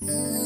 you